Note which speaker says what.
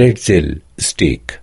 Speaker 1: pretzel stick